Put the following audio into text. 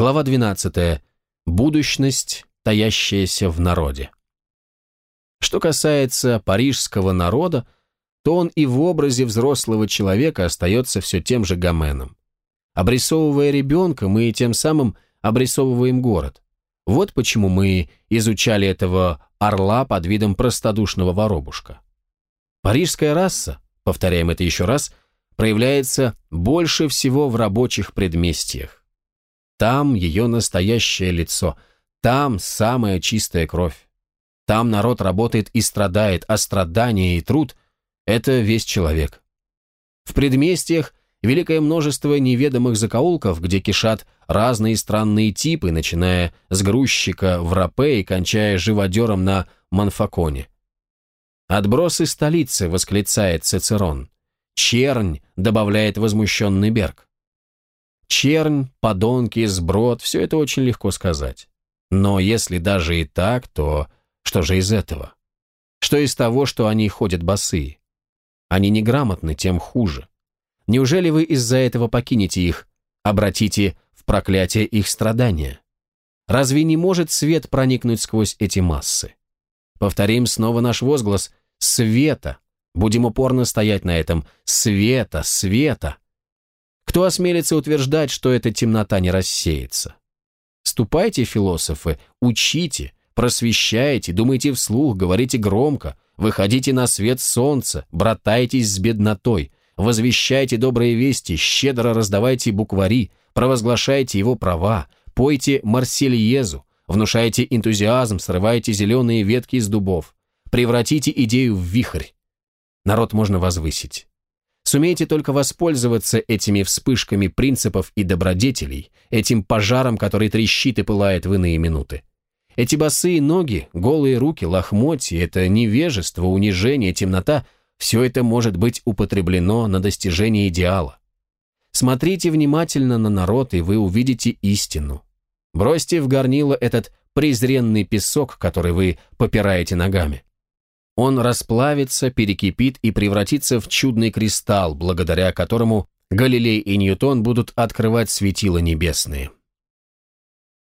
Глава 12. Будущность, таящаяся в народе. Что касается парижского народа, то он и в образе взрослого человека остается все тем же Гоменом. Обрисовывая ребенка, мы тем самым обрисовываем город. Вот почему мы изучали этого орла под видом простодушного воробушка. Парижская раса, повторяем это еще раз, проявляется больше всего в рабочих предместьях. Там ее настоящее лицо, там самая чистая кровь. Там народ работает и страдает, а страдание и труд – это весь человек. В предместьях великое множество неведомых закоулков, где кишат разные странные типы, начиная с грузчика в рапе и кончая живодером на манфаконе. «Отбросы столицы», — восклицает Цицерон. «Чернь», — добавляет возмущенный Берг. Чернь, подонки, сброд — все это очень легко сказать. Но если даже и так, то что же из этого? Что из того, что они ходят босые? Они неграмотны, тем хуже. Неужели вы из-за этого покинете их, обратите в проклятие их страдания? Разве не может свет проникнуть сквозь эти массы? Повторим снова наш возглас «Света!» Будем упорно стоять на этом «Света! Света!» Кто осмелится утверждать, что эта темнота не рассеется? Ступайте, философы, учите, просвещайте, думайте вслух, говорите громко, выходите на свет солнца, братайтесь с беднотой, Возвещайте добрые вести, щедро раздавайте буквари, провозглашайте его права, пойте Марсельезу, внушайте энтузиазм, срывайте зеленые ветки из дубов, превратите идею в вихрь. Народ можно возвысить. Сумейте только воспользоваться этими вспышками принципов и добродетелей, этим пожаром, который трещит и пылает в иные минуты. Эти босые ноги, голые руки, лохмотья, это невежество, унижение, темнота – все это может быть употреблено на достижение идеала. Смотрите внимательно на народ, и вы увидите истину. Бросьте в горнило этот презренный песок, который вы попираете ногами. Он расплавится, перекипит и превратится в чудный кристалл, благодаря которому Галилей и Ньютон будут открывать светила небесные.